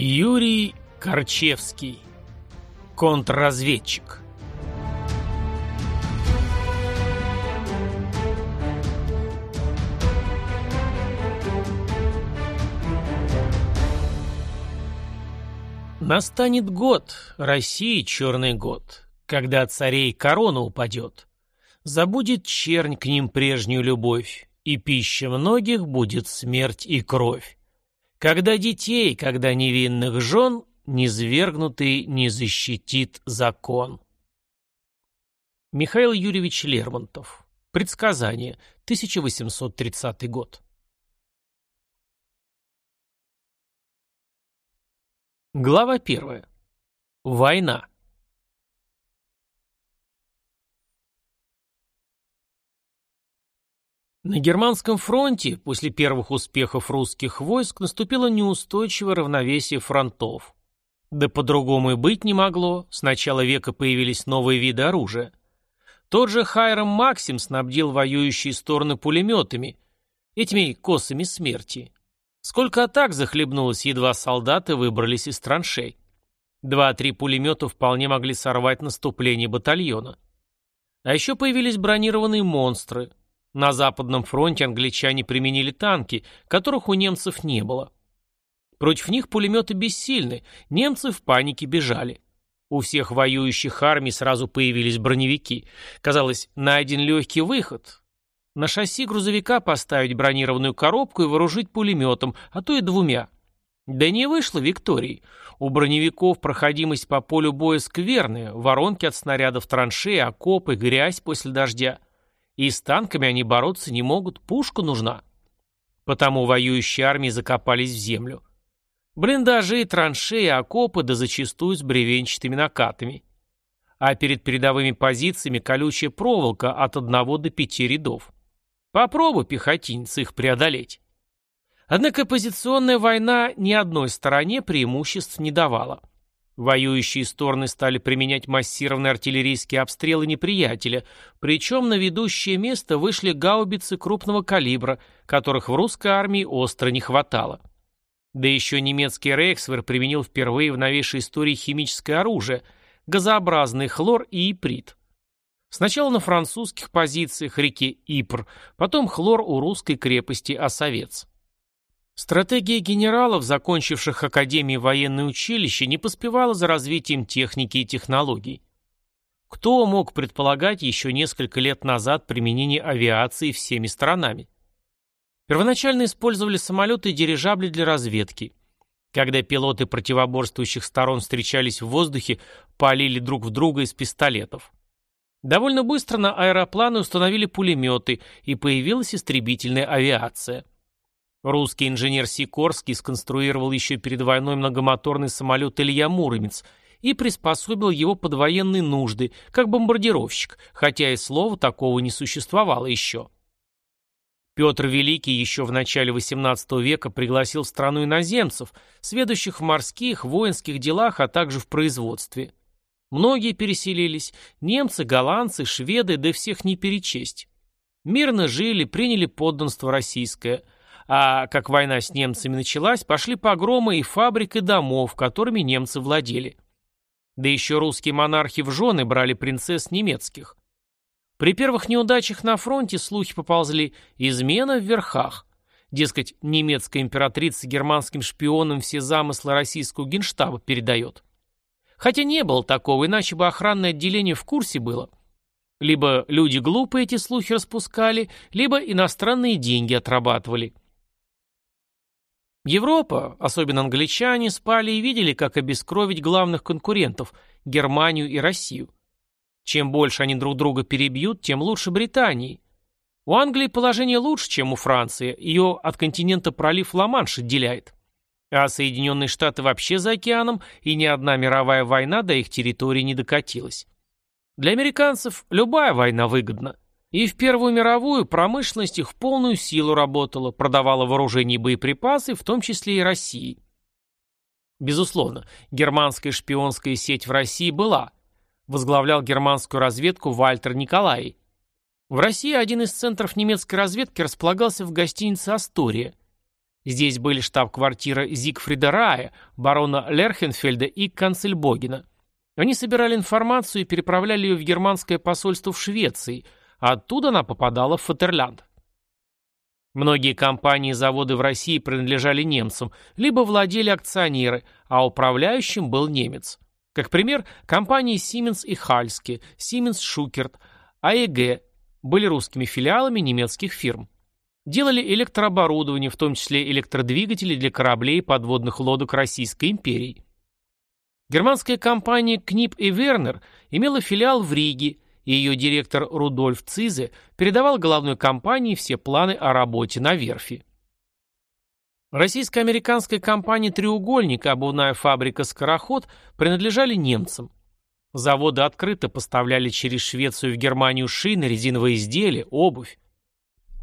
Юрий Корчевский. Контрразведчик. Настанет год, России черный год, когда царей корона упадет. Забудет чернь к ним прежнюю любовь, и пища многих будет смерть и кровь. Когда детей, когда невинных жен, низвергнутый не защитит закон. Михаил Юрьевич Лермонтов. Предсказание. 1830 год. Глава первая. Война. На германском фронте после первых успехов русских войск наступило неустойчивое равновесие фронтов. Да по-другому и быть не могло, с начала века появились новые виды оружия. Тот же Хайрам Максим снабдил воюющие стороны пулеметами, этими косами смерти. Сколько атак захлебнулось, едва солдаты выбрались из траншей. Два-три пулемета вполне могли сорвать наступление батальона. А еще появились бронированные монстры, на Западном фронте англичане применили танки, которых у немцев не было. Против них пулеметы бессильны, немцы в панике бежали. У всех воюющих армий сразу появились броневики. Казалось, найден легкий выход. На шасси грузовика поставить бронированную коробку и вооружить пулеметом, а то и двумя. Да не вышло Виктории. У броневиков проходимость по полю боя скверная, воронки от снарядов траншеи, окопы, грязь после дождя. И с танками они бороться не могут, пушка нужна. Потому воюющие армии закопались в землю. Блиндажи, траншеи, окопы, да зачастую с бревенчатыми накатами. А перед передовыми позициями колючая проволока от одного до пяти рядов. Попробуй, пехотинец, их преодолеть. Однако позиционная война ни одной стороне преимуществ не давала. Воюющие стороны стали применять массированные артиллерийские обстрелы неприятеля, причем на ведущее место вышли гаубицы крупного калибра, которых в русской армии остро не хватало. Да еще немецкий Рейхсвер применил впервые в новейшей истории химическое оружие – газообразный хлор и иприт. Сначала на французских позициях реки Ипр, потом хлор у русской крепости Осовец. Стратегия генералов, закончивших Академии военное училище, не поспевала за развитием техники и технологий. Кто мог предполагать еще несколько лет назад применение авиации всеми сторонами? Первоначально использовали самолеты и дирижабли для разведки. Когда пилоты противоборствующих сторон встречались в воздухе, палили друг в друга из пистолетов. Довольно быстро на аэропланы установили пулеметы, и появилась истребительная авиация – Русский инженер Сикорский сконструировал еще перед войной многомоторный самолет Илья Муромец и приспособил его под военные нужды, как бомбардировщик, хотя и слова такого не существовало еще. Петр Великий еще в начале XVIII века пригласил в страну иноземцев, сведущих в морских, воинских делах, а также в производстве. Многие переселились – немцы, голландцы, шведы, да всех не перечесть. Мирно жили, приняли подданство российское – а как война с немцами началась, пошли погромы и фабрик, и домов, которыми немцы владели. Да еще русские монархи в жены брали принцесс немецких. При первых неудачах на фронте слухи поползли «измена в верхах». Дескать, немецкая императрица германским шпионам все замыслы российского генштаба передает. Хотя не было такого, иначе бы охранное отделение в курсе было. Либо люди глупые эти слухи распускали, либо иностранные деньги отрабатывали. Европа, особенно англичане, спали и видели, как обескровить главных конкурентов – Германию и Россию. Чем больше они друг друга перебьют, тем лучше Британии. У Англии положение лучше, чем у Франции, ее от континента пролив Ла-Манш отделяет. А Соединенные Штаты вообще за океаном, и ни одна мировая война до их территории не докатилась. Для американцев любая война выгодна. И в Первую мировую промышленность их в полную силу работала, продавала вооружение и боеприпасы, в том числе и России. Безусловно, германская шпионская сеть в России была. Возглавлял германскую разведку Вальтер Николай. В России один из центров немецкой разведки располагался в гостинице «Астория». Здесь были штаб-квартира Зигфрида Рая, барона Лерхенфельда и Канцельбогена. Они собирали информацию и переправляли ее в германское посольство в Швеции, оттуда она попадала в Фатерлянд. Многие компании и заводы в России принадлежали немцам, либо владели акционеры, а управляющим был немец. Как пример, компании Siemens и Хальски, Siemens Шукерт, АЭГ были русскими филиалами немецких фирм. Делали электрооборудование, в том числе электродвигатели для кораблей и подводных лодок Российской империи. Германская компания Книп и Вернер имела филиал в Риге, и ее директор Рудольф Цизе передавал главной компании все планы о работе на верфи. Российско-американская компания «Треугольник» и обувная фабрика «Скороход» принадлежали немцам. Заводы открыто поставляли через Швецию в Германию шины, резиновые изделия, обувь.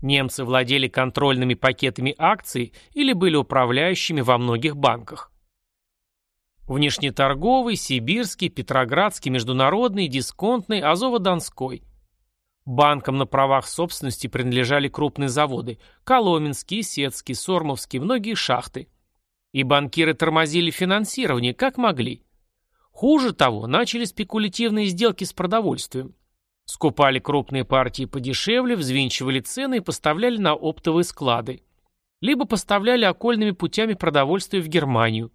Немцы владели контрольными пакетами акций или были управляющими во многих банках. Внешнеторговый, сибирский, петроградский, международный, дисконтный, Азово-Донской. Банкам на правах собственности принадлежали крупные заводы – Коломенский, Сетский, Сормовский, многие шахты. И банкиры тормозили финансирование, как могли. Хуже того, начали спекулятивные сделки с продовольствием. Скупали крупные партии подешевле, взвинчивали цены и поставляли на оптовые склады. Либо поставляли окольными путями продовольствие в Германию –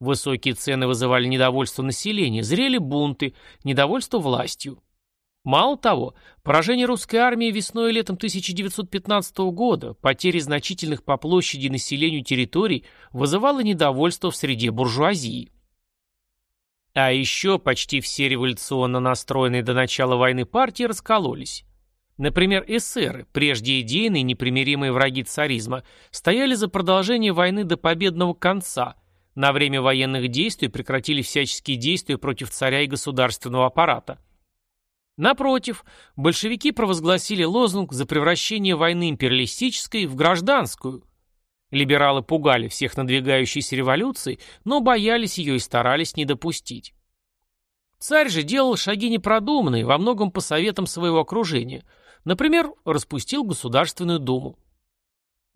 Высокие цены вызывали недовольство населения, зрели бунты, недовольство властью. Мало того, поражение русской армии весной и летом 1915 года, потери значительных по площади населению территорий вызывало недовольство в среде буржуазии. А еще почти все революционно настроенные до начала войны партии раскололись. Например, эсеры, прежде идейные непримиримые враги царизма, стояли за продолжение войны до победного конца – на время военных действий прекратили всяческие действия против царя и государственного аппарата. Напротив, большевики провозгласили лозунг за превращение войны империалистической в гражданскую. Либералы пугали всех надвигающейся революции, но боялись ее и старались не допустить. Царь же делал шаги непродуманные, во многом по советам своего окружения. Например, распустил Государственную Думу.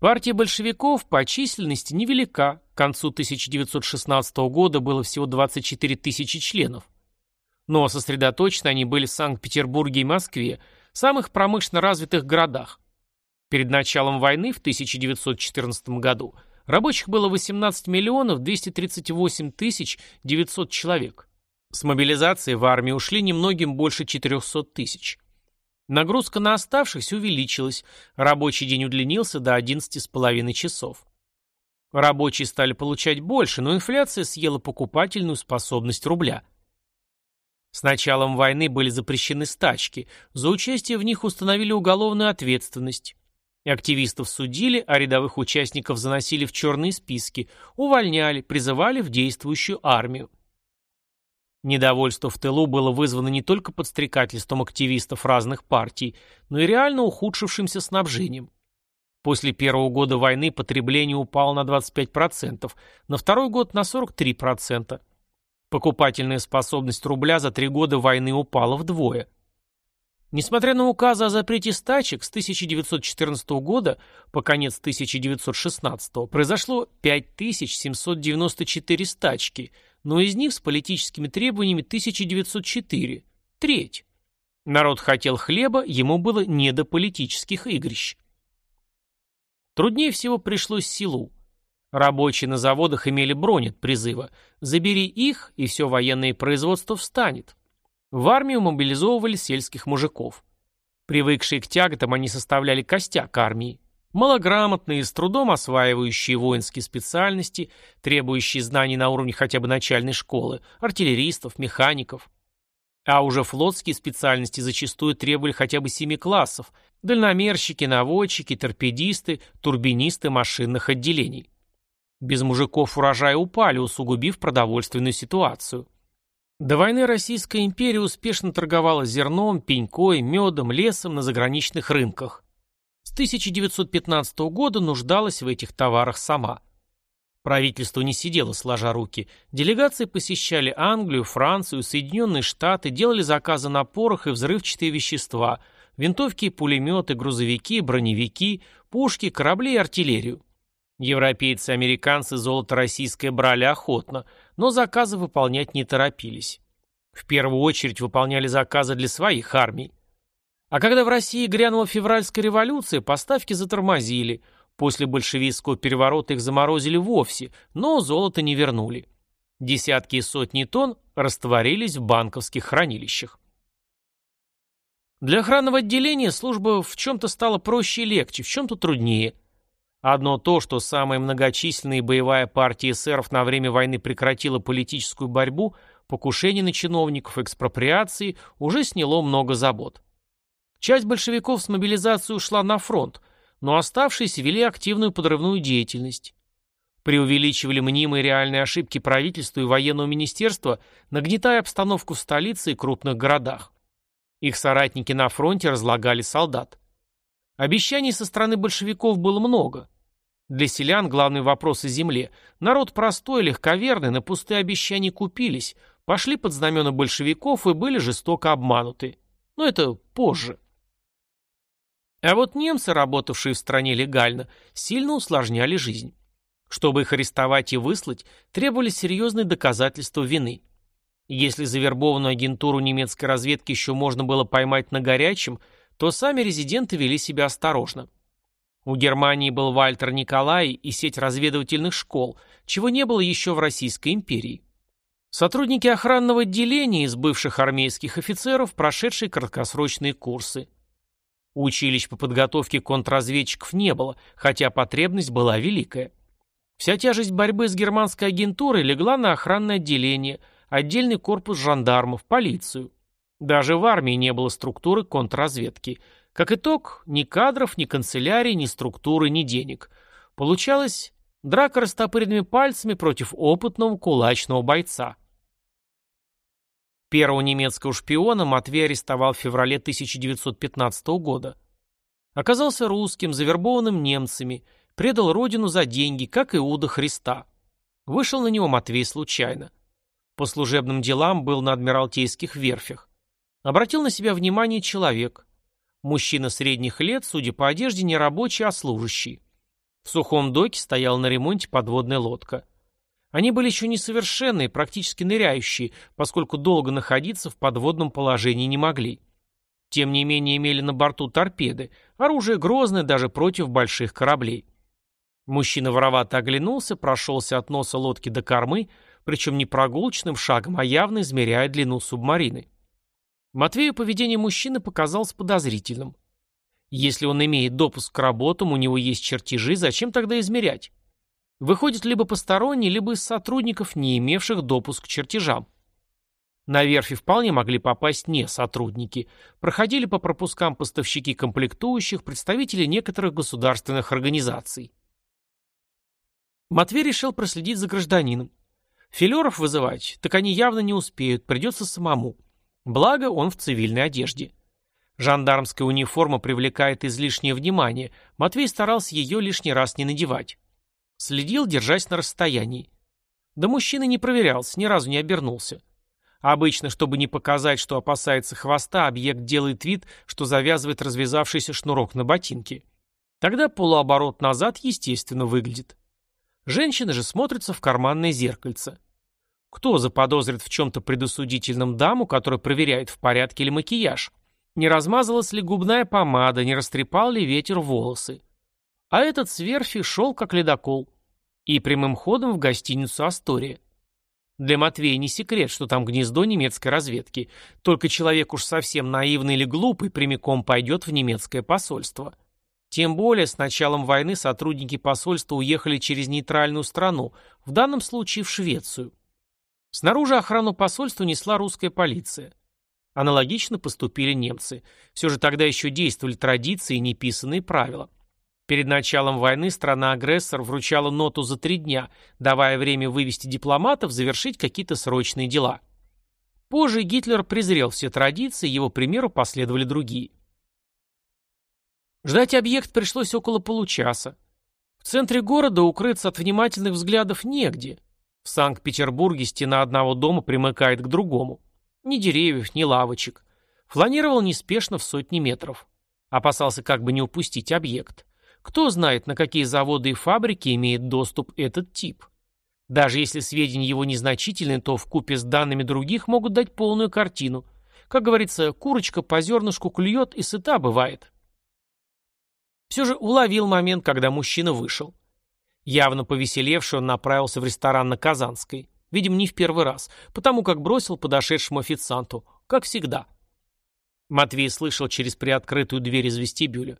Партия большевиков по численности невелика, к концу 1916 года было всего 24 тысячи членов. Но сосредоточены они были в Санкт-Петербурге и Москве, самых промышленно развитых городах. Перед началом войны в 1914 году рабочих было 18 миллионов 238 тысяч 900 человек. С мобилизацией в армию ушли немногим больше 400 тысяч. Нагрузка на оставшихся увеличилась, рабочий день удлинился до 11,5 часов. Рабочие стали получать больше, но инфляция съела покупательную способность рубля. С началом войны были запрещены стачки, за участие в них установили уголовную ответственность. Активистов судили, а рядовых участников заносили в черные списки, увольняли, призывали в действующую армию. Недовольство в тылу было вызвано не только подстрекательством активистов разных партий, но и реально ухудшившимся снабжением. После первого года войны потребление упало на 25%, на второй год на 43%. Покупательная способность рубля за три года войны упала вдвое. Несмотря на указы о запрете стачек, с 1914 года по конец 1916 произошло 5794 стачки – но из них с политическими требованиями 1904, треть. Народ хотел хлеба, ему было не до политических игрищ. Труднее всего пришлось силу. Рабочие на заводах имели бронь от призыва. Забери их, и все военное производство встанет. В армию мобилизовывали сельских мужиков. Привыкшие к тяготам, они составляли костяк армии. Малограмотные, с трудом осваивающие воинские специальности, требующие знаний на уровне хотя бы начальной школы, артиллеристов, механиков. А уже флотские специальности зачастую требовали хотя бы семи классов – дальномерщики, наводчики, торпедисты, турбинисты машинных отделений. Без мужиков урожаи упали, усугубив продовольственную ситуацию. До войны Российская империя успешно торговала зерном, пенькой, медом, лесом на заграничных рынках. С 1915 года нуждалась в этих товарах сама. Правительство не сидело сложа руки. Делегации посещали Англию, Францию, Соединенные Штаты, делали заказы на порох и взрывчатые вещества, винтовки пулеметы, грузовики, броневики, пушки, корабли и артиллерию. Европейцы американцы золото российское брали охотно, но заказы выполнять не торопились. В первую очередь выполняли заказы для своих армий. А когда в России грянула февральская революция, поставки затормозили. После большевистского переворота их заморозили вовсе, но золото не вернули. Десятки и сотни тонн растворились в банковских хранилищах. Для охранного отделения служба в чем-то стала проще и легче, в чем-то труднее. Одно то, что самая многочисленная боевая партия эсеров на время войны прекратила политическую борьбу, покушение на чиновников, экспроприации, уже сняло много забот. Часть большевиков с мобилизацией ушла на фронт, но оставшиеся вели активную подрывную деятельность. Преувеличивали мнимые реальные ошибки правительства и военного министерства, нагнетая обстановку в столице и крупных городах. Их соратники на фронте разлагали солдат. Обещаний со стороны большевиков было много. Для селян главный вопрос о земле. Народ простой, легковерный, на пустые обещания купились, пошли под знамена большевиков и были жестоко обмануты. Но это позже. А вот немцы, работавшие в стране легально, сильно усложняли жизнь. Чтобы их арестовать и выслать, требовались серьезные доказательства вины. Если завербованную агентуру немецкой разведки еще можно было поймать на горячем, то сами резиденты вели себя осторожно. У Германии был Вальтер Николай и сеть разведывательных школ, чего не было еще в Российской империи. Сотрудники охранного отделения из бывших армейских офицеров, прошедшие краткосрочные курсы. Училищ по подготовке контрразведчиков не было, хотя потребность была великая. Вся тяжесть борьбы с германской агентурой легла на охранное отделение – отдельный корпус жандармов, полицию. Даже в армии не было структуры контрразведки. Как итог, ни кадров, ни канцелярии, ни структуры, ни денег. Получалось драка растопыренными пальцами против опытного кулачного бойца. Первого немецкого шпиона Матвей арестовал в феврале 1915 года. Оказался русским, завербованным немцами, предал родину за деньги, как Иуда Христа. Вышел на него Матвей случайно. По служебным делам был на Адмиралтейских верфях. Обратил на себя внимание человек. Мужчина средних лет, судя по одежде, не рабочий, а служащий. В сухом доке стояла на ремонте подводная лодка. Они были еще несовершенные, практически ныряющие, поскольку долго находиться в подводном положении не могли. Тем не менее имели на борту торпеды, оружие грозное даже против больших кораблей. Мужчина воровато оглянулся, прошелся от носа лодки до кормы, причем не прогулочным шагом, а явно измеряя длину субмарины. Матвею поведение мужчины показалось подозрительным. Если он имеет допуск к работам, у него есть чертежи, зачем тогда измерять? Выходит либо посторонний, либо из сотрудников, не имевших допуск к чертежам. На верфи вполне могли попасть не сотрудники. Проходили по пропускам поставщики комплектующих, представители некоторых государственных организаций. Матвей решил проследить за гражданином. Филеров вызывать, так они явно не успеют, придется самому. Благо, он в цивильной одежде. Жандармская униформа привлекает излишнее внимание. Матвей старался ее лишний раз не надевать. Следил, держась на расстоянии. Да мужчина не проверялся, ни разу не обернулся. Обычно, чтобы не показать, что опасается хвоста, объект делает вид, что завязывает развязавшийся шнурок на ботинке. Тогда полуоборот назад естественно выглядит. Женщины же смотрятся в карманное зеркальце. Кто заподозрит в чем-то предосудительном даму, которая проверяет, в порядке ли макияж? Не размазалась ли губная помада, не растрепал ли ветер волосы? А этот с верфи шел как ледокол. И прямым ходом в гостиницу «Астория». Для Матвея не секрет, что там гнездо немецкой разведки. Только человек уж совсем наивный или глупый прямиком пойдет в немецкое посольство. Тем более, с началом войны сотрудники посольства уехали через нейтральную страну, в данном случае в Швецию. Снаружи охрану посольства несла русская полиция. Аналогично поступили немцы. Все же тогда еще действовали традиции и неписанные правила. Перед началом войны страна-агрессор вручала ноту за три дня, давая время вывести дипломатов завершить какие-то срочные дела. Позже Гитлер презрел все традиции, его примеру последовали другие. Ждать объект пришлось около получаса. В центре города укрыться от внимательных взглядов негде. В Санкт-Петербурге стена одного дома примыкает к другому. Ни деревьев, ни лавочек. Фланировал неспешно в сотни метров. Опасался как бы не упустить объект. Кто знает, на какие заводы и фабрики имеет доступ этот тип. Даже если сведения его незначительны, то в купе с данными других могут дать полную картину. Как говорится, курочка по зернышку клюет и сыта бывает. Все же уловил момент, когда мужчина вышел. Явно повеселевший, он направился в ресторан на Казанской. Видимо, не в первый раз, потому как бросил подошедшему официанту, как всегда. Матвей слышал через приоткрытую дверь из вестибюля.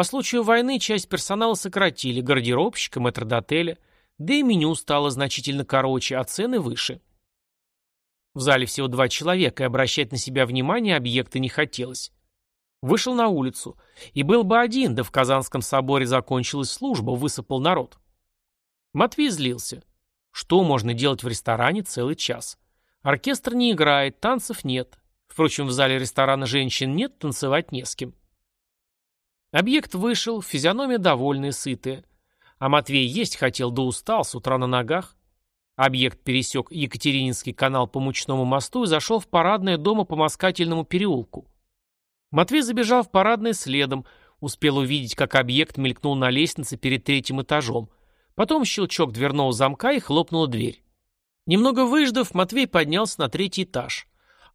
По случаю войны часть персонала сократили, гардеробщика, метрдотеля, да и меню стало значительно короче, а цены выше. В зале всего два человека, и обращать на себя внимание объекта не хотелось. Вышел на улицу. И был бы один, да в Казанском соборе закончилась служба, высыпал народ. Матвей злился. Что можно делать в ресторане целый час? Оркестр не играет, танцев нет. Впрочем, в зале ресторана женщин нет, танцевать не с кем. Объект вышел, физиономия довольная, сытая. А Матвей есть хотел, да устал, с утра на ногах. Объект пересек Екатерининский канал по Мучному мосту и зашел в парадное дома по Москательному переулку. Матвей забежал в парадное следом, успел увидеть, как объект мелькнул на лестнице перед третьим этажом. Потом щелчок дверного замка и хлопнула дверь. Немного выждав, Матвей поднялся на третий этаж.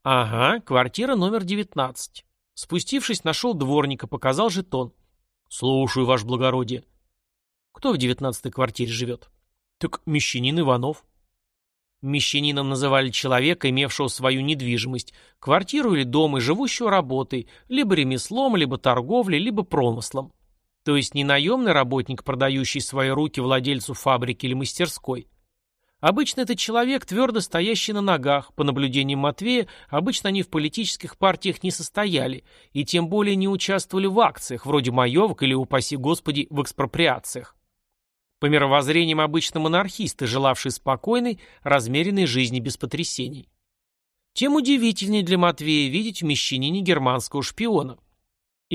Ага, квартира номер 19. Спустившись, нашел дворника, показал жетон. «Слушаю, ваше благородие». «Кто в девятнадцатой квартире живет?» «Так мещанин Иванов». Мещанином называли человека, имевшего свою недвижимость, квартиру или дом и живущего работой, либо ремеслом, либо торговлей, либо промыслом. То есть не наемный работник, продающий свои руки владельцу фабрики или мастерской. Обычно это человек, твердо стоящий на ногах, по наблюдениям Матвея, обычно они в политических партиях не состояли, и тем более не участвовали в акциях, вроде маевок или, упаси господи, в экспроприациях. По мировоззрениям обычно монархисты, желавшие спокойной, размеренной жизни без потрясений. Тем удивительнее для Матвея видеть в мещанине германского шпиона.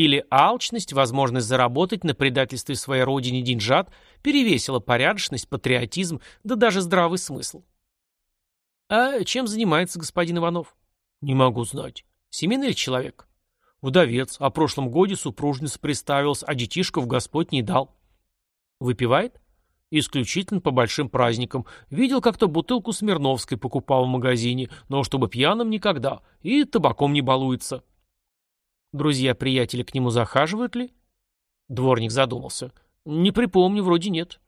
Или алчность, возможность заработать на предательстве своей родине деньжат перевесила порядочность, патриотизм, да даже здравый смысл. А чем занимается господин Иванов? Не могу знать. Семейный человек? Вдовец, о прошлом годе супружница представилась, а детишков Господь не дал. Выпивает? Исключительно по большим праздникам. Видел как-то бутылку Смирновской покупал в магазине, но чтобы пьяным никогда. И табаком не балуется. Друзья-приятели к нему захаживают ли? Дворник задумался. Не припомню, вроде нет.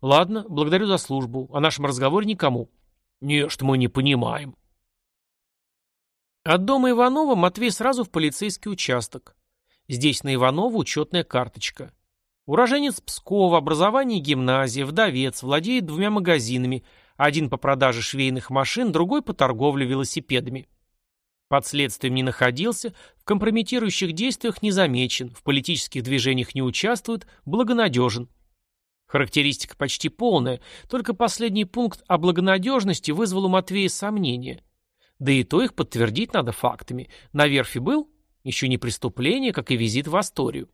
Ладно, благодарю за службу. О нашем разговоре никому. Не, что мы не понимаем. От дома Иванова Матвей сразу в полицейский участок. Здесь на Иванова учетная карточка. Уроженец Пскова, образование гимназия, вдовец, владеет двумя магазинами, один по продаже швейных машин, другой по торговле велосипедами. Под следствием не находился, в компрометирующих действиях не замечен, в политических движениях не участвует, благонадежен. Характеристика почти полная, только последний пункт о благонадежности вызвал у Матвея сомнения. Да и то их подтвердить надо фактами. На верфи был? Еще не преступление, как и визит в Асторию.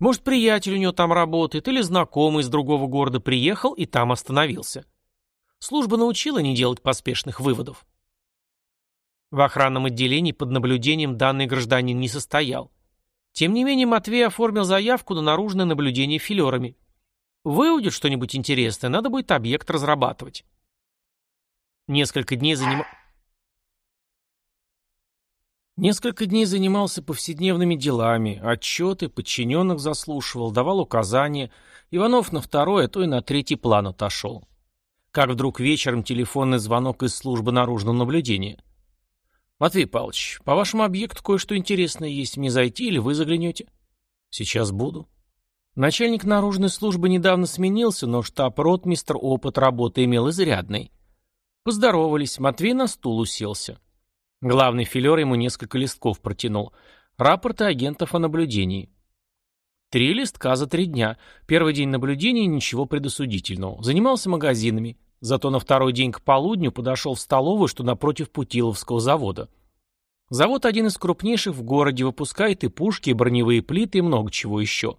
Может, приятель у него там работает, или знакомый из другого города приехал и там остановился. Служба научила не делать поспешных выводов. В охранном отделении под наблюдением данный гражданин не состоял. Тем не менее, Матвей оформил заявку на наружное наблюдение филерами. Выудит что-нибудь интересное, надо будет объект разрабатывать. Несколько дней занимал... Несколько дней занимался повседневными делами, отчеты, подчиненных заслушивал, давал указания. Иванов на второй, а то и на третий план отошел. Как вдруг вечером телефонный звонок из службы наружного наблюдения. «Матвей Павлович, по вашему объекту кое-что интересное есть. Мне зайти или вы заглянете?» «Сейчас буду». Начальник наружной службы недавно сменился, но штаб-ротмистр опыт работы имел изрядный. Поздоровались, Матвей на стул уселся. Главный филер ему несколько листков протянул. Рапорты агентов о наблюдении. Три листка за три дня. Первый день наблюдения ничего предосудительного. Занимался магазинами. Зато на второй день к полудню подошел в столовую, что напротив Путиловского завода. Завод один из крупнейших в городе, выпускает и пушки, и броневые плиты, и много чего еще.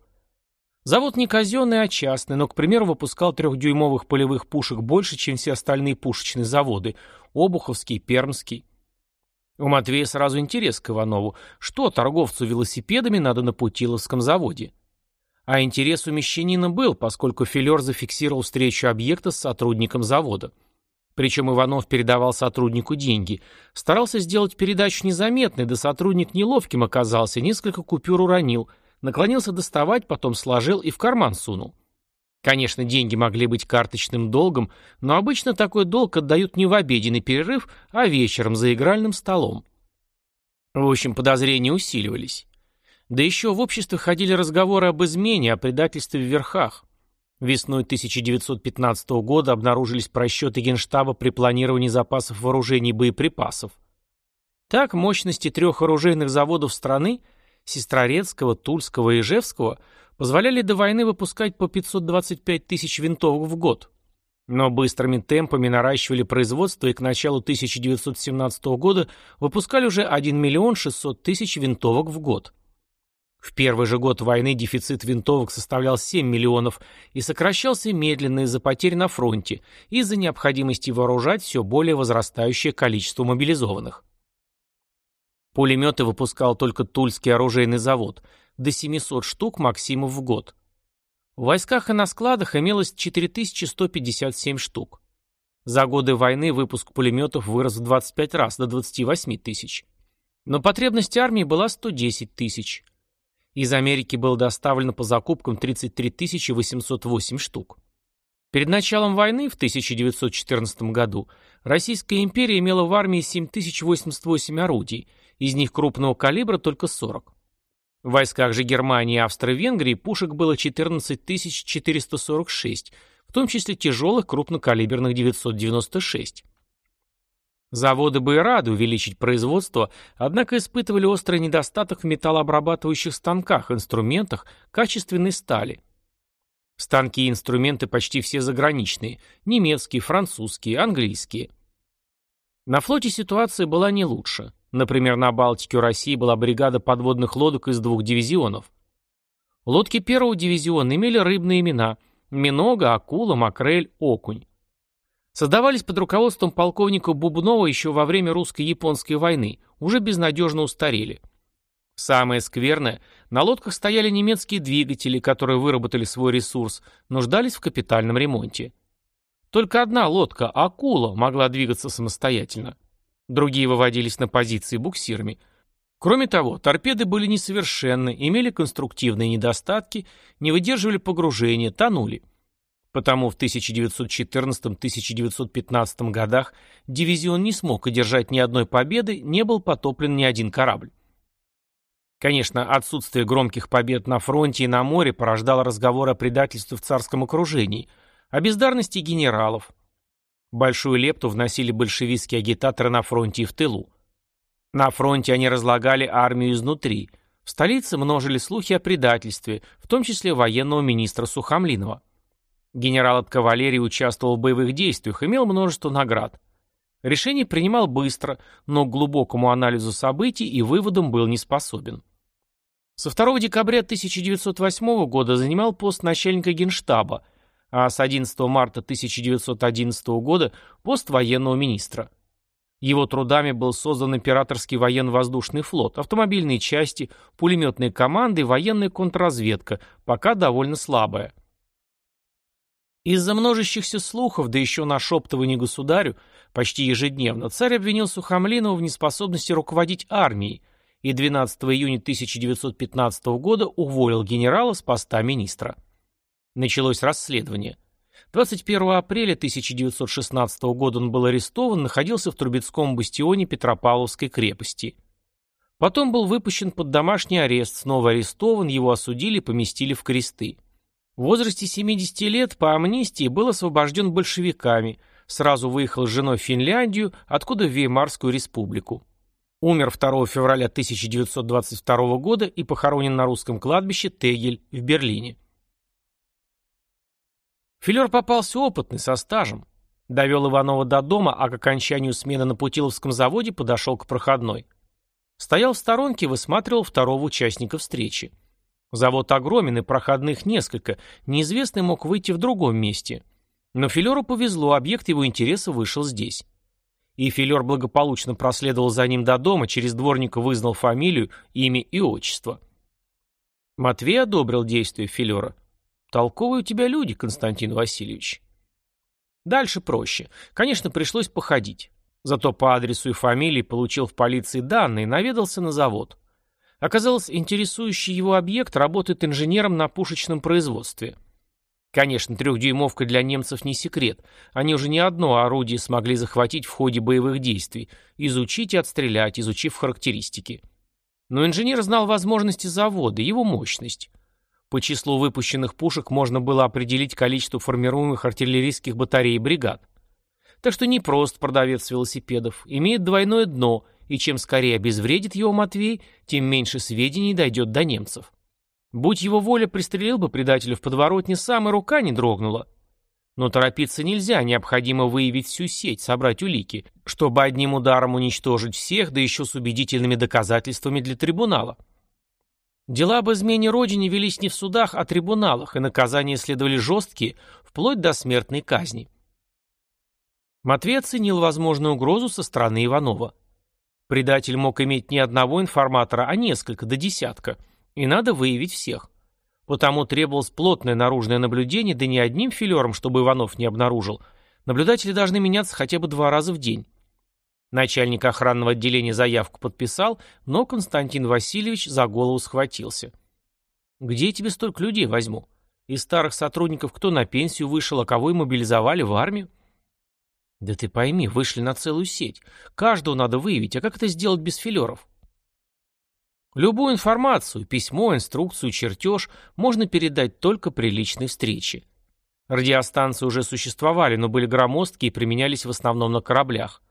Завод не казенный, а частный, но, к примеру, выпускал трехдюймовых полевых пушек больше, чем все остальные пушечные заводы – Обуховский, Пермский. У Матвея сразу интерес к Иванову. Что торговцу велосипедами надо на Путиловском заводе? А интерес у мещанина был, поскольку Филер зафиксировал встречу объекта с сотрудником завода. Причем Иванов передавал сотруднику деньги. Старался сделать передачу незаметной, да сотрудник неловким оказался, несколько купюр уронил, наклонился доставать, потом сложил и в карман сунул. Конечно, деньги могли быть карточным долгом, но обычно такой долг отдают не в обеденный перерыв, а вечером за игральным столом. В общем, подозрения усиливались. Да еще в обществе ходили разговоры об измене, о предательстве в верхах. Весной 1915 года обнаружились просчеты Генштаба при планировании запасов вооружений и боеприпасов. Так, мощности трех оружейных заводов страны – Сестрорецкого, Тульского и Ижевского – позволяли до войны выпускать по 525 тысяч винтовок в год. Но быстрыми темпами наращивали производство и к началу 1917 года выпускали уже 1 миллион 600 тысяч винтовок в год. В первый же год войны дефицит винтовок составлял 7 миллионов и сокращался медленно из-за потерь на фронте из-за необходимости вооружать все более возрастающее количество мобилизованных. Пулеметы выпускал только Тульский оружейный завод, до 700 штук Максимов в год. В войсках и на складах имелось 4157 штук. За годы войны выпуск пулеметов вырос в 25 раз, до 28 тысяч. Но потребность армии была 110 тысяч. Из Америки было доставлено по закупкам 33 808 штук. Перед началом войны в 1914 году Российская империя имела в армии 7088 орудий, из них крупного калибра только 40. В войсках же Германии, Австро-Венгрии пушек было 14 446, в том числе тяжелых крупнокалиберных 996. Заводы бы и рады увеличить производство, однако испытывали острый недостаток в металлообрабатывающих станках, инструментах, качественной стали. Станки и инструменты почти все заграничные – немецкие, французские, английские. На флоте ситуация была не лучше. Например, на Балтике у России была бригада подводных лодок из двух дивизионов. Лодки первого дивизиона имели рыбные имена – Минога, Акула, Макрель, Окунь создавались под руководством полковника Бубнова еще во время русско-японской войны, уже безнадежно устарели. Самое скверное, на лодках стояли немецкие двигатели, которые выработали свой ресурс, нуждались в капитальном ремонте. Только одна лодка, «Акула», могла двигаться самостоятельно. Другие выводились на позиции буксирами. Кроме того, торпеды были несовершенны, имели конструктивные недостатки, не выдерживали погружения, тонули. Потому в 1914-1915 годах дивизион не смог одержать ни одной победы, не был потоплен ни один корабль. Конечно, отсутствие громких побед на фронте и на море порождало разговоры о предательстве в царском окружении, о бездарности генералов. Большую лепту вносили большевистские агитаторы на фронте и в тылу. На фронте они разлагали армию изнутри. В столице множили слухи о предательстве, в том числе военного министра Сухомлинова. Генерал от кавалерии участвовал в боевых действиях, имел множество наград. Решение принимал быстро, но к глубокому анализу событий и выводам был не способен. Со 2 декабря 1908 года занимал пост начальника генштаба, а с 11 марта 1911 года пост военного министра. Его трудами был создан императорский военно-воздушный флот, автомобильные части, пулеметные команды и военная контрразведка, пока довольно слабая. Из-за множащихся слухов, да еще нашептываний государю, почти ежедневно, царь обвинил Сухомлинова в неспособности руководить армией и 12 июня 1915 года уволил генерала с поста министра. Началось расследование. 21 апреля 1916 года он был арестован, находился в Трубецком бастионе Петропавловской крепости. Потом был выпущен под домашний арест, снова арестован, его осудили поместили в кресты. В возрасте 70 лет по амнистии был освобожден большевиками, сразу выехал с женой в Финляндию, откуда в Веймарскую республику. Умер 2 февраля 1922 года и похоронен на русском кладбище Тегель в Берлине. Филер попался опытный, со стажем. Довел Иванова до дома, а к окончанию смены на Путиловском заводе подошел к проходной. Стоял в сторонке и высматривал второго участника встречи. Завод огромен и проходных несколько, неизвестный мог выйти в другом месте. Но Филеру повезло, объект его интереса вышел здесь. И Филер благополучно проследовал за ним до дома, через дворника вызнал фамилию, имя и отчество. Матвей одобрил действия Филера. Толковые у тебя люди, Константин Васильевич. Дальше проще. Конечно, пришлось походить. Зато по адресу и фамилии получил в полиции данные наведался на завод. Оказалось, интересующий его объект работает инженером на пушечном производстве. Конечно, трехдюймовка для немцев не секрет. Они уже не одно орудие смогли захватить в ходе боевых действий, изучить и отстрелять, изучив характеристики. Но инженер знал возможности завода, его мощность. По числу выпущенных пушек можно было определить количество формируемых артиллерийских батарей и бригад. Так что не просто продавец велосипедов, имеет двойное дно, и чем скорее обезвредит его Матвей, тем меньше сведений дойдет до немцев. Будь его воля, пристрелил бы предателя в подворотне сам, и рука не дрогнула. Но торопиться нельзя, необходимо выявить всю сеть, собрать улики, чтобы одним ударом уничтожить всех, да еще с убедительными доказательствами для трибунала. Дела об измене Родине велись не в судах, а трибуналах, и наказания следовали жесткие, вплоть до смертной казни. Матвей оценил возможную угрозу со стороны Иванова. Предатель мог иметь не одного информатора, а несколько, до десятка, и надо выявить всех. Потому требовалось плотное наружное наблюдение, да не одним филером, чтобы Иванов не обнаружил. Наблюдатели должны меняться хотя бы два раза в день. Начальник охранного отделения заявку подписал, но Константин Васильевич за голову схватился. «Где я тебе столько людей возьму? Из старых сотрудников кто на пенсию вышел, а кого и мобилизовали в армию?» «Да ты пойми, вышли на целую сеть. Каждого надо выявить, а как это сделать без филеров?» Любую информацию, письмо, инструкцию, чертеж можно передать только при личной встрече. Радиостанции уже существовали, но были громоздкие и применялись в основном на кораблях.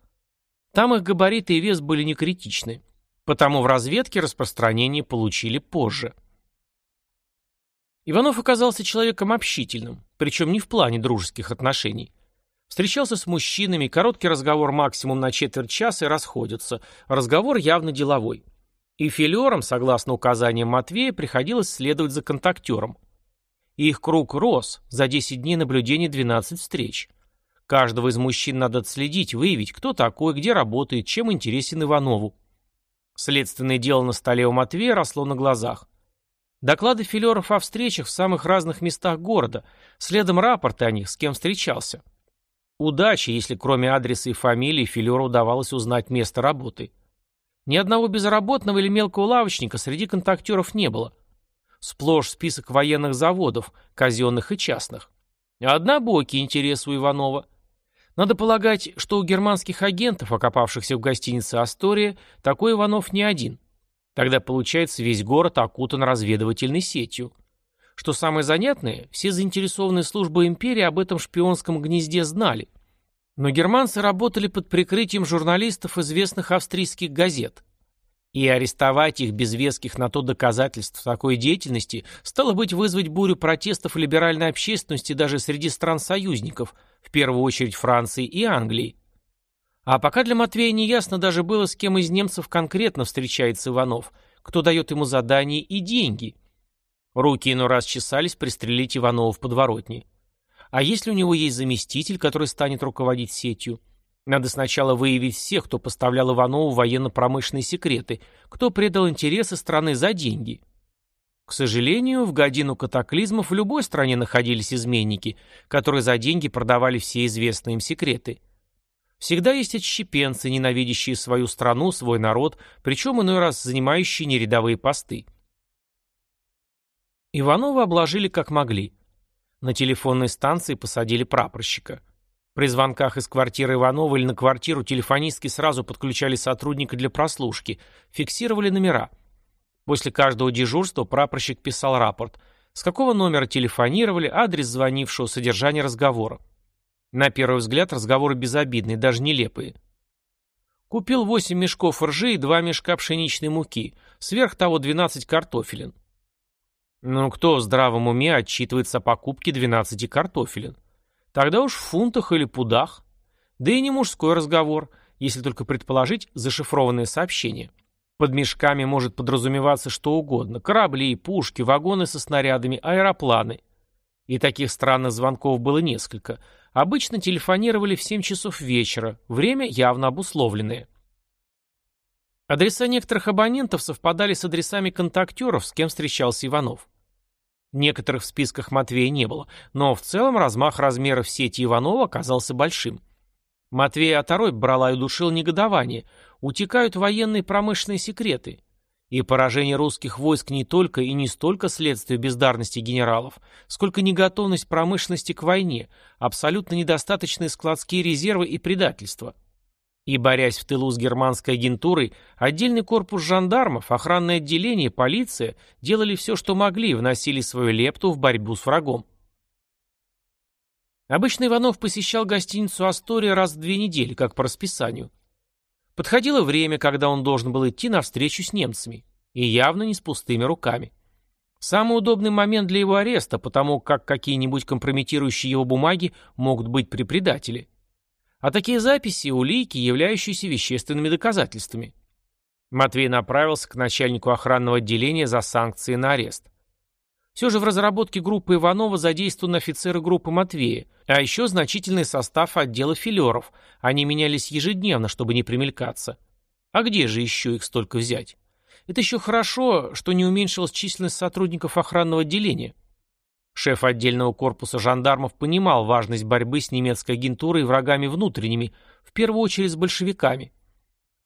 Там их габариты и вес были не критичны, потому в разведке распространение получили позже. Иванов оказался человеком общительным, причем не в плане дружеских отношений. Встречался с мужчинами, короткий разговор максимум на четверть часа и расходятся. Разговор явно деловой. И филерам, согласно указаниям Матвея, приходилось следовать за контактером. Их круг рос, за 10 дней наблюдений 12 встреч. Каждого из мужчин надо отследить, выявить, кто такой, где работает, чем интересен Иванову. Следственное дело на столе у Матвея росло на глазах. Доклады филеров о встречах в самых разных местах города, следом рапорты о них, с кем встречался. Удача, если кроме адреса и фамилии филеру удавалось узнать место работы. Ни одного безработного или мелкого лавочника среди контактеров не было. Сплошь список военных заводов, казенных и частных. Однобокий интерес у Иванова. Надо полагать, что у германских агентов, окопавшихся в гостинице «Астория», такой Иванов не один. Тогда, получается, весь город окутан разведывательной сетью. Что самое занятное, все заинтересованные службы империи об этом шпионском гнезде знали – но германцы работали под прикрытием журналистов известных австрийских газет. И арестовать их без веских на то доказательств такой деятельности стало быть вызвать бурю протестов либеральной общественности даже среди стран-союзников, в первую очередь Франции и Англии. А пока для Матвея не ясно даже было, с кем из немцев конкретно встречается Иванов, кто дает ему задания и деньги. Руки иной раз чесались пристрелить Иванова в подворотне. А если у него есть заместитель, который станет руководить сетью? Надо сначала выявить всех, кто поставлял Иванову военно-промышленные секреты, кто предал интересы страны за деньги. К сожалению, в годину катаклизмов в любой стране находились изменники, которые за деньги продавали все известные им секреты. Всегда есть отщепенцы, ненавидящие свою страну, свой народ, причем иной раз занимающие нерядовые посты. Иванова обложили как могли. На телефонной станции посадили прапорщика. При звонках из квартиры Иванова или на квартиру телефонистки сразу подключали сотрудника для прослушки, фиксировали номера. После каждого дежурства прапорщик писал рапорт, с какого номера телефонировали, адрес звонившего, содержание разговора. На первый взгляд разговоры безобидные, даже нелепые. Купил 8 мешков ржи и 2 мешка пшеничной муки, сверх того 12 картофелин. Ну, кто в здравом уме отчитывается о покупке 12 картофелин? Тогда уж в фунтах или пудах. Да и не мужской разговор, если только предположить зашифрованное сообщение. Под мешками может подразумеваться что угодно. Корабли, пушки, вагоны со снарядами, аэропланы. И таких странных звонков было несколько. Обычно телефонировали в 7 часов вечера, время явно обусловленное. Адреса некоторых абонентов совпадали с адресами контактеров, с кем встречался Иванов. Некоторых в списках Матвея не было, но в целом размах размеров сети Иванова оказался большим. Матвей Оторой брала и удушил негодование. Утекают военные промышленные секреты. И поражение русских войск не только и не столько следствие бездарности генералов, сколько неготовность промышленности к войне, абсолютно недостаточные складские резервы и предательство. И, борясь в тылу с германской агентурой, отдельный корпус жандармов, охранное отделение, полиция делали все, что могли, вносили свою лепту в борьбу с врагом. Обычно Иванов посещал гостиницу «Астория» раз в две недели, как по расписанию. Подходило время, когда он должен был идти на встречу с немцами. И явно не с пустыми руками. Самый удобный момент для его ареста, потому как какие-нибудь компрометирующие его бумаги могут быть при предателе. А такие записи – улики, являющиеся вещественными доказательствами. Матвей направился к начальнику охранного отделения за санкции на арест. Все же в разработке группы Иванова задействованы офицеры группы Матвея, а еще значительный состав отдела филеров. Они менялись ежедневно, чтобы не примелькаться. А где же еще их столько взять? Это еще хорошо, что не уменьшилась численность сотрудников охранного отделения. Шеф отдельного корпуса жандармов понимал важность борьбы с немецкой агентурой и врагами внутренними, в первую очередь с большевиками.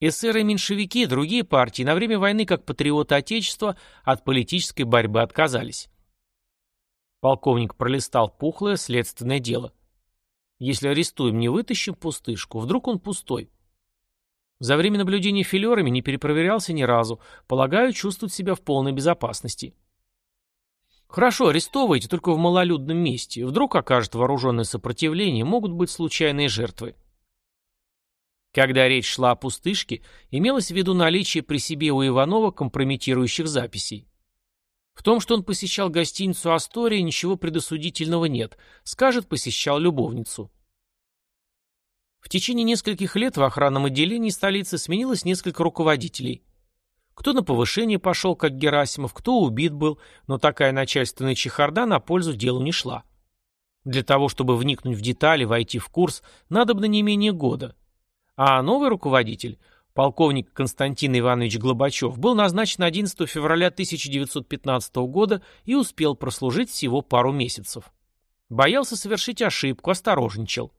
Эсеры и меньшевики и другие партии на время войны как патриоты Отечества от политической борьбы отказались. Полковник пролистал пухлое следственное дело. Если арестуем, не вытащим пустышку, вдруг он пустой. За время наблюдения филерами не перепроверялся ни разу. Полагаю, чувствует себя в полной безопасности. Хорошо, арестовывайте, только в малолюдном месте. Вдруг окажет вооруженное сопротивление, могут быть случайные жертвы. Когда речь шла о пустышке, имелось в виду наличие при себе у Иванова компрометирующих записей. В том, что он посещал гостиницу «Астория», ничего предосудительного нет. Скажет, посещал любовницу. В течение нескольких лет в охранном отделении столицы сменилось несколько руководителей. Кто на повышение пошел, как Герасимов, кто убит был, но такая начальственная чехарда на пользу делу не шла. Для того, чтобы вникнуть в детали, войти в курс, надо бы не менее года. А новый руководитель Полковник Константин Иванович Глобачев был назначен 11 февраля 1915 года и успел прослужить всего пару месяцев. Боялся совершить ошибку, осторожничал.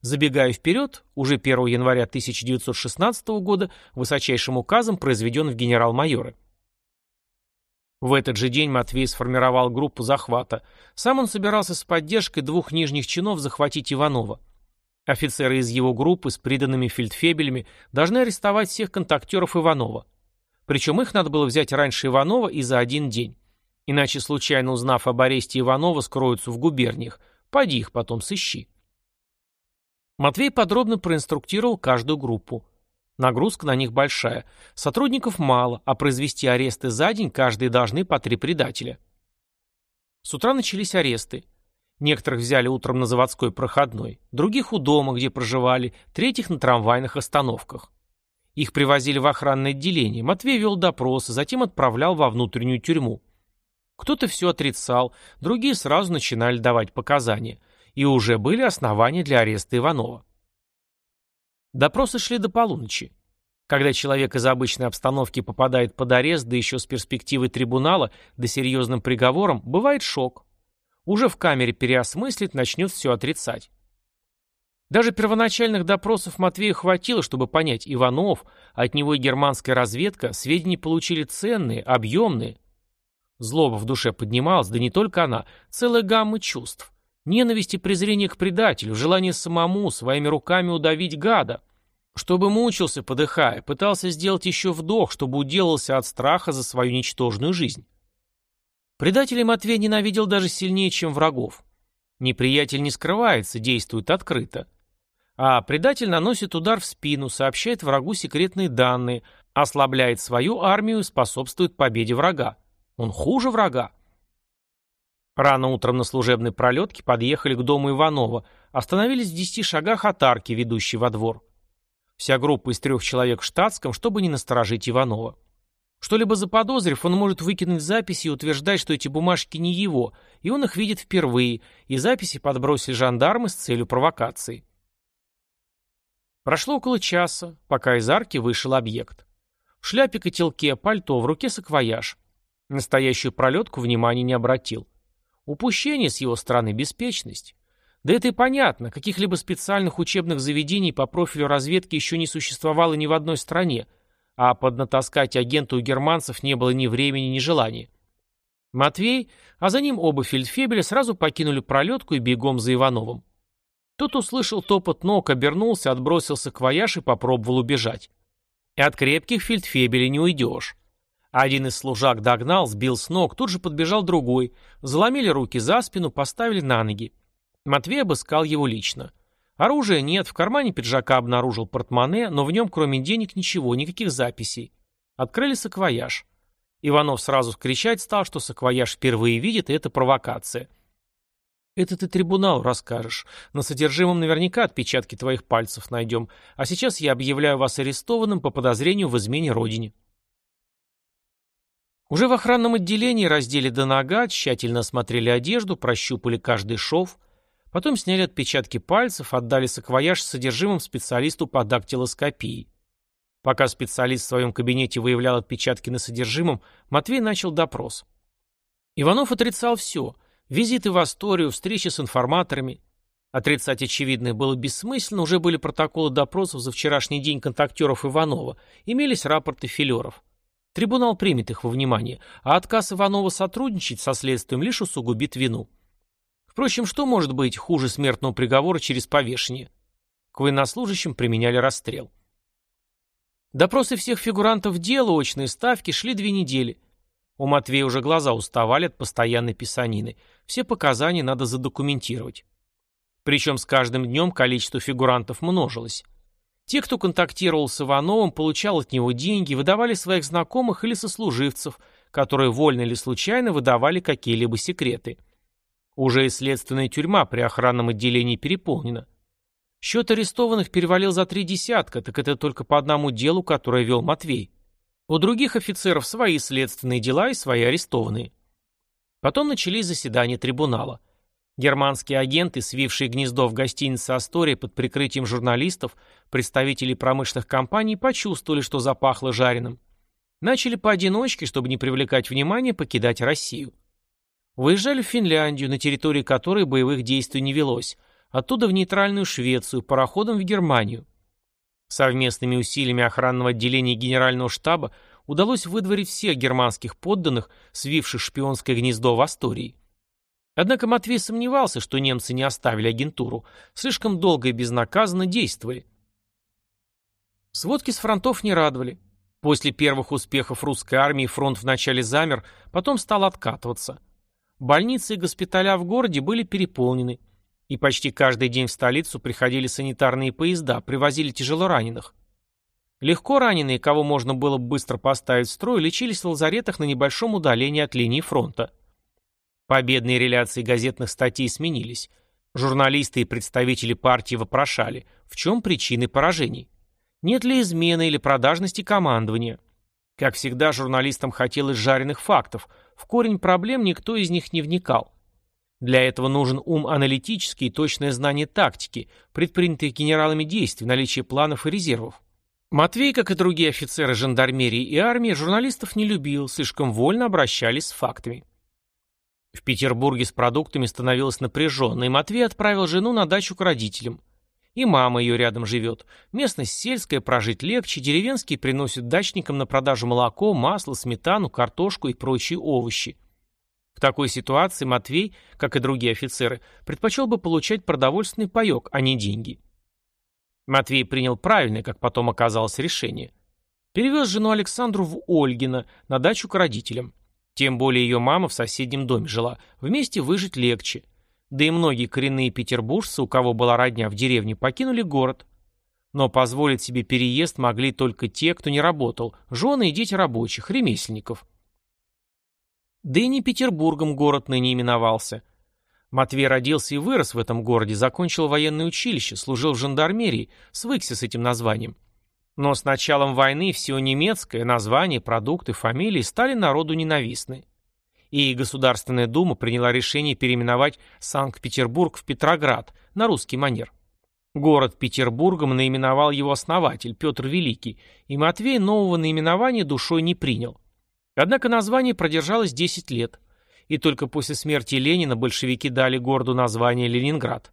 Забегая вперед, уже 1 января 1916 года высочайшим указом произведен в генерал-майоры. В этот же день Матвей сформировал группу захвата. Сам он собирался с поддержкой двух нижних чинов захватить Иванова. Офицеры из его группы с приданными фельдфебелями должны арестовать всех контактеров Иванова. Причем их надо было взять раньше Иванова и за один день. Иначе, случайно узнав об аресте Иванова, скроются в губерниях. Поди их потом сыщи. Матвей подробно проинструктировал каждую группу. Нагрузка на них большая. Сотрудников мало, а произвести аресты за день каждые должны по три предателя. С утра начались аресты. Некоторых взяли утром на заводской проходной, других у дома, где проживали, третьих на трамвайных остановках. Их привозили в охранное отделение, Матвей вел допросы, затем отправлял во внутреннюю тюрьму. Кто-то все отрицал, другие сразу начинали давать показания. И уже были основания для ареста Иванова. Допросы шли до полуночи. Когда человек из обычной обстановки попадает под арест, да еще с перспективой трибунала, да серьезным приговором, бывает шок уже в камере переосмыслит, начнет все отрицать. Даже первоначальных допросов Матвею хватило, чтобы понять, Иванов, а от него и германская разведка, сведения получили ценные, объемные. Злоба в душе поднималась, да не только она, целая гамма чувств. Ненависть и презрение к предателю, желание самому, своими руками удавить гада. Чтобы мучился, подыхая, пытался сделать еще вдох, чтобы уделался от страха за свою ничтожную жизнь. Предателей Матвей ненавидел даже сильнее, чем врагов. Неприятель не скрывается, действует открыто. А предатель наносит удар в спину, сообщает врагу секретные данные, ослабляет свою армию и способствует победе врага. Он хуже врага. Рано утром на служебной пролетке подъехали к дому Иванова, остановились в десяти шагах от арки, ведущей во двор. Вся группа из трех человек в штатском, чтобы не насторожить Иванова. Что-либо заподозрив, он может выкинуть записи и утверждать, что эти бумажки не его, и он их видит впервые, и записи подбросили жандармы с целью провокации. Прошло около часа, пока из арки вышел объект. В шляпе котелке, пальто, в руке саквояж. Настоящую пролетку внимания не обратил. Упущение с его стороны – беспечность. Да это и понятно, каких-либо специальных учебных заведений по профилю разведки еще не существовало ни в одной стране, а поднатаскать агента у германцев не было ни времени, ни желания. Матвей, а за ним оба фельдфебеля сразу покинули пролетку и бегом за Ивановым. Тот услышал топот ног, обернулся, отбросился к вояж и попробовал убежать. И от крепких фельдфебелей не уйдешь. Один из служак догнал, сбил с ног, тут же подбежал другой, заломили руки за спину, поставили на ноги. Матвей обыскал его лично. Оружия нет, в кармане пиджака обнаружил портмоне, но в нем кроме денег ничего, никаких записей. Открыли саквояж. Иванов сразу кричать стал, что саквояж впервые видит, и это провокация. «Это ты трибуналу расскажешь. На содержимом наверняка отпечатки твоих пальцев найдем. А сейчас я объявляю вас арестованным по подозрению в измене родине». Уже в охранном отделении раздели до нога, тщательно осмотрели одежду, прощупали каждый шов, Потом сняли отпечатки пальцев, отдали саквояж с содержимым специалисту по дактилоскопии. Пока специалист в своем кабинете выявлял отпечатки на содержимом, Матвей начал допрос. Иванов отрицал все. Визиты в Асторию, встречи с информаторами. Отрицать очевидное было бессмысленно, уже были протоколы допросов за вчерашний день контактеров Иванова, имелись рапорты филеров. Трибунал примет их во внимание, а отказ Иванова сотрудничать со следствием лишь усугубит вину. Впрочем, что может быть хуже смертного приговора через повешение? К военнослужащим применяли расстрел. Допросы всех фигурантов дела, очные ставки шли две недели. У Матвея уже глаза уставали от постоянной писанины. Все показания надо задокументировать. Причем с каждым днем количество фигурантов множилось. Те, кто контактировал с Ивановым, получал от него деньги, выдавали своих знакомых или сослуживцев, которые вольно или случайно выдавали какие-либо секреты. Уже и следственная тюрьма при охранном отделении переполнена. Счет арестованных перевалил за три десятка, так это только по одному делу, которое вел Матвей. У других офицеров свои следственные дела и свои арестованные. Потом начались заседания трибунала. Германские агенты, свившие гнездо в гостинице «Астория» под прикрытием журналистов, представители промышленных компаний почувствовали, что запахло жареным. Начали поодиночке, чтобы не привлекать внимания, покидать Россию. Выезжали в Финляндию, на территории которой боевых действий не велось, оттуда в нейтральную Швецию, пароходом в Германию. Совместными усилиями охранного отделения Генерального штаба удалось выдворить всех германских подданных, свивших шпионское гнездо в Астории. Однако Матвей сомневался, что немцы не оставили агентуру, слишком долго и безнаказанно действовали. Сводки с фронтов не радовали. После первых успехов русской армии фронт вначале замер, потом стал откатываться. Больницы и госпиталя в городе были переполнены, и почти каждый день в столицу приходили санитарные поезда, привозили тяжелораненых. Легко раненые, кого можно было быстро поставить в строй, лечились в лазаретах на небольшом удалении от линии фронта. Победные реляции газетных статей сменились. Журналисты и представители партии вопрошали, в чем причины поражений. Нет ли измены или продажности командования? Как всегда, журналистам хотелось жареных фактов. В корень проблем никто из них не вникал. Для этого нужен ум аналитический и точное знание тактики, предпринятых генералами действий, наличие планов и резервов. Матвей, как и другие офицеры жандармерии и армии, журналистов не любил, слишком вольно обращались с фактами. В Петербурге с продуктами становилось напряженно, и Матвей отправил жену на дачу к родителям. И мама ее рядом живет. Местность сельская, прожить легче, деревенские приносят дачникам на продажу молоко, масло, сметану, картошку и прочие овощи. В такой ситуации Матвей, как и другие офицеры, предпочел бы получать продовольственный паек, а не деньги. Матвей принял правильное, как потом оказалось, решение. Перевез жену Александру в Ольгино, на дачу к родителям. Тем более ее мама в соседнем доме жила. Вместе выжить легче. Да и многие коренные петербуржцы, у кого была родня в деревне, покинули город. Но позволить себе переезд могли только те, кто не работал, жены и дети рабочих, ремесленников. Да и не Петербургом город ныне именовался. Матвей родился и вырос в этом городе, закончил военное училище, служил в жандармерии, свыкся с этим названием. Но с началом войны все немецкое, название, продукты, фамилии стали народу ненавистны и Государственная Дума приняла решение переименовать Санкт-Петербург в Петроград на русский манер. Город Петербургом наименовал его основатель, Петр Великий, и Матвей нового наименования душой не принял. Однако название продержалось 10 лет, и только после смерти Ленина большевики дали городу название Ленинград.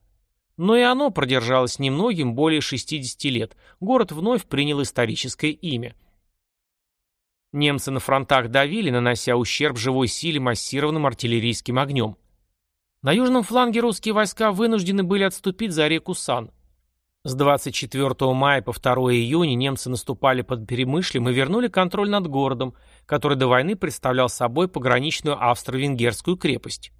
Но и оно продержалось немногим более 60 лет, город вновь принял историческое имя. Немцы на фронтах давили, нанося ущерб живой силе массированным артиллерийским огнем. На южном фланге русские войска вынуждены были отступить за реку Сан – с 24 мая по 2 июня немцы наступали под Перемышлем и вернули контроль над городом, который до войны представлял собой пограничную австро-венгерскую крепость.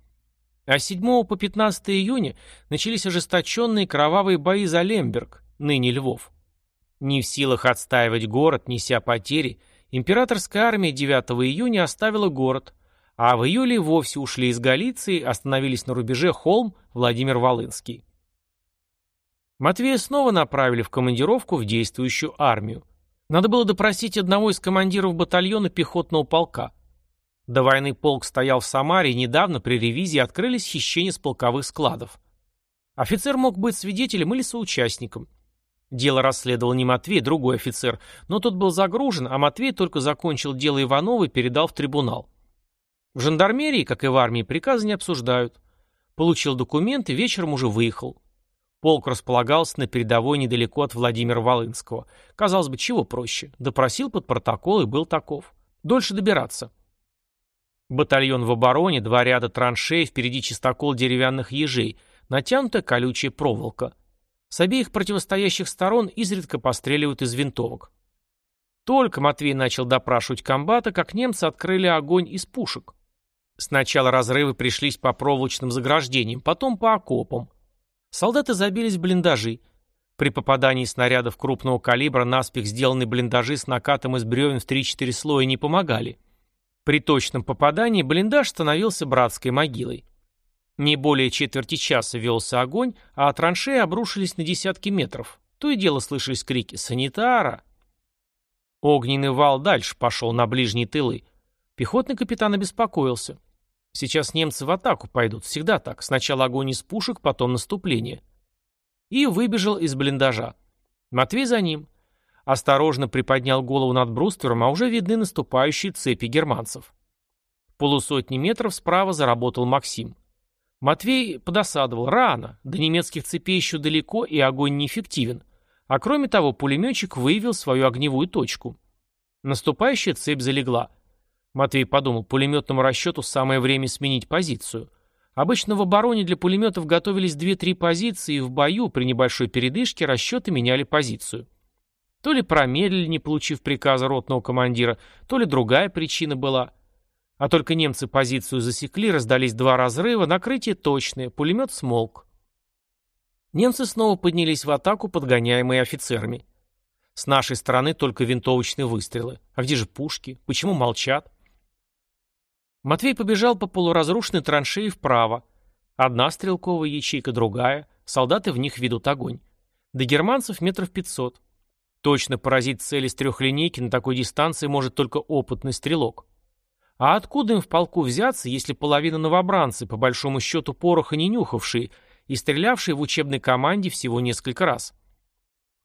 А с 7 по 15 июня начались ожесточенные кровавые бои за Лемберг, ныне Львов. Не в силах отстаивать город, неся потери, императорская армия 9 июня оставила город, а в июле вовсе ушли из Галиции, остановились на рубеже Холм, Владимир-Волынский. Матвея снова направили в командировку в действующую армию. Надо было допросить одного из командиров батальона пехотного полка. До войны полк стоял в Самаре, и недавно при ревизии открылись хищения с полковых складов. Офицер мог быть свидетелем или соучастником. Дело расследовал не Матвей, другой офицер, но тот был загружен, а Матвей только закончил дело Иванова и передал в трибунал. В жандармерии, как и в армии, приказы не обсуждают. Получил документы, вечером уже выехал. Полк располагался на передовой недалеко от Владимира Волынского. Казалось бы, чего проще. Допросил под протокол и был таков. Дольше добираться. Батальон в обороне, два ряда траншей, впереди чистокол деревянных ежей, натянутая колючая проволока. С обеих противостоящих сторон изредка постреливают из винтовок. Только Матвей начал допрашивать комбата, как немцы открыли огонь из пушек. Сначала разрывы пришлись по проволочным заграждениям, потом по окопам. Солдаты забились в блиндажи. При попадании снарядов крупного калибра наспех сделанные блиндажи с накатом из бревен в 3-4 слоя не помогали. При точном попадании блиндаж становился братской могилой. Не более четверти часа велся огонь, а траншеи обрушились на десятки метров. То и дело слышались крики «Санитара!». Огненный вал дальше пошел на ближние тылы. Пехотный капитан обеспокоился. Сейчас немцы в атаку пойдут, всегда так. Сначала огонь из пушек, потом наступление. И выбежал из блиндажа. Матвей за ним. Осторожно приподнял голову над бруствером, а уже видны наступающие цепи германцев. Полусотни метров справа заработал Максим. Матвей подосадовал. Рано. До немецких цепей еще далеко, и огонь неэффективен. А кроме того, пулеметчик выявил свою огневую точку. Наступающая цепь залегла. Матвей подумал, пулеметному расчету самое время сменить позицию. Обычно в обороне для пулеметов готовились 2-3 позиции, и в бою при небольшой передышке расчеты меняли позицию. То ли промедлили, не получив приказа ротного командира, то ли другая причина была. А только немцы позицию засекли, раздались два разрыва, накрытие точное, пулемет смолк. Немцы снова поднялись в атаку, подгоняемые офицерами. С нашей стороны только винтовочные выстрелы. А где же пушки? Почему молчат? Матвей побежал по полуразрушенной траншеи вправо. Одна стрелковая ячейка, другая. Солдаты в них ведут огонь. До германцев метров пятьсот. Точно поразить цели с трехлинейки на такой дистанции может только опытный стрелок. А откуда им в полку взяться, если половина новобранцы, по большому счету пороха не нюхавшие, и стрелявшие в учебной команде всего несколько раз?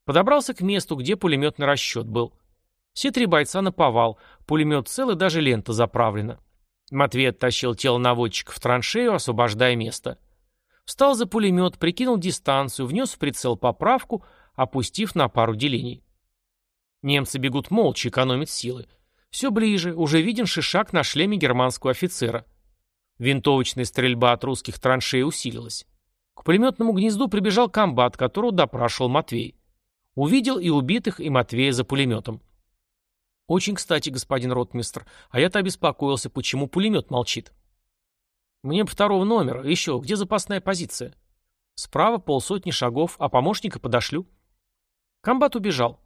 Подобрался к месту, где пулеметный расчет был. Все три бойца наповал, пулемет цел и даже лента заправлена. Матвей оттащил тело наводчика в траншею, освобождая место. Встал за пулемет, прикинул дистанцию, внес в прицел поправку, опустив на пару делений. Немцы бегут молча, экономят силы. Все ближе, уже виден шишак на шлеме германского офицера. Винтовочная стрельба от русских траншей усилилась. К пулеметному гнезду прибежал комбат, которого допрашивал Матвей. Увидел и убитых, и Матвея за пулеметом. «Очень кстати, господин ротмистр. А я-то обеспокоился, почему пулемет молчит». «Мне бы второго номера. Еще, где запасная позиция?» «Справа полсотни шагов, а помощника подошлю». Комбат убежал.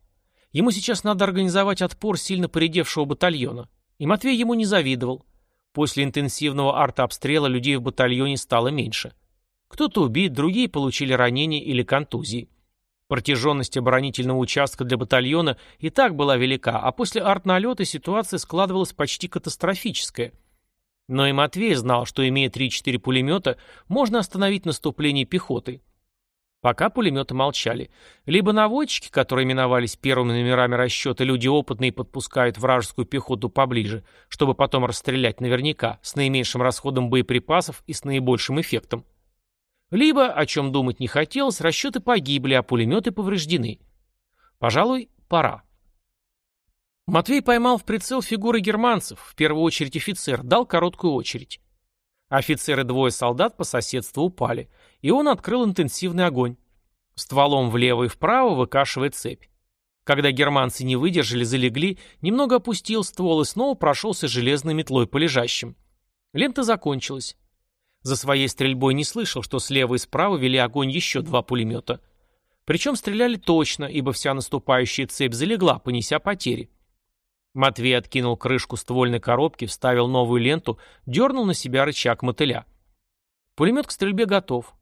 Ему сейчас надо организовать отпор сильно поредевшего батальона. И Матвей ему не завидовал. После интенсивного артобстрела людей в батальоне стало меньше. Кто-то убит, другие получили ранения или контузии. Протяженность оборонительного участка для батальона и так была велика, а после артналета ситуация складывалась почти катастрофическая. Но и Матвей знал, что имея 3-4 пулемета, можно остановить наступление пехоты. Пока пулеметы молчали. Либо наводчики, которые именовались первыми номерами расчета, люди опытные подпускают вражескую пехоту поближе, чтобы потом расстрелять наверняка, с наименьшим расходом боеприпасов и с наибольшим эффектом. Либо, о чем думать не хотелось, расчеты погибли, а пулеметы повреждены. Пожалуй, пора. Матвей поймал в прицел фигуры германцев, в первую очередь офицер, дал короткую очередь. Офицеры двое солдат по соседству упали, и он открыл интенсивный огонь. Стволом влево и вправо выкашивая цепь. Когда германцы не выдержали, залегли, немного опустил ствол и снова прошелся железной метлой по лежащим. Лента закончилась. За своей стрельбой не слышал, что слева и справа вели огонь еще два пулемета. Причем стреляли точно, ибо вся наступающая цепь залегла, понеся потери. Матвей откинул крышку ствольной коробки, вставил новую ленту, дернул на себя рычаг мотыля. Пулемет к стрельбе готов.